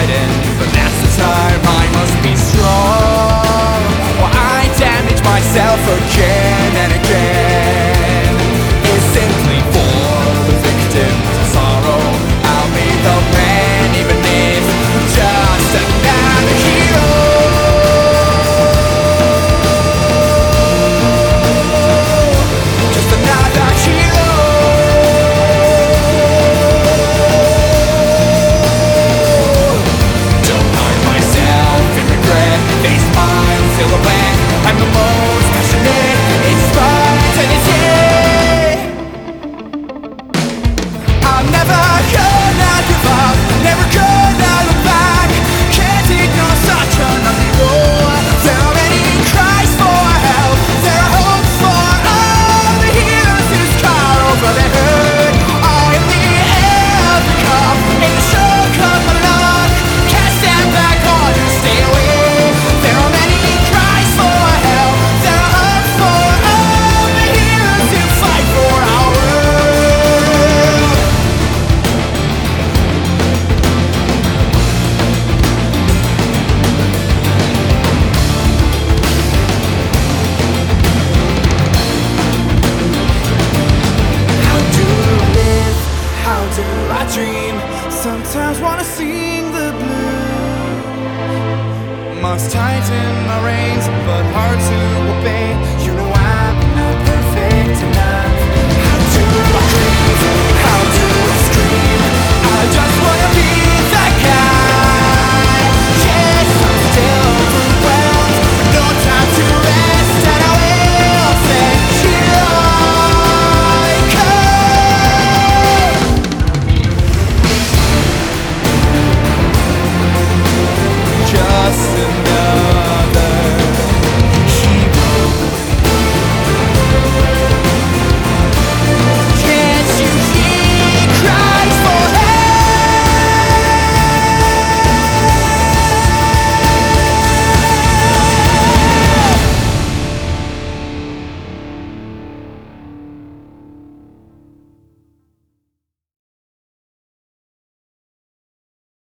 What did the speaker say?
fighting dream. Sometimes wanna sing the blues. Must tighten my reins, but hard to obey.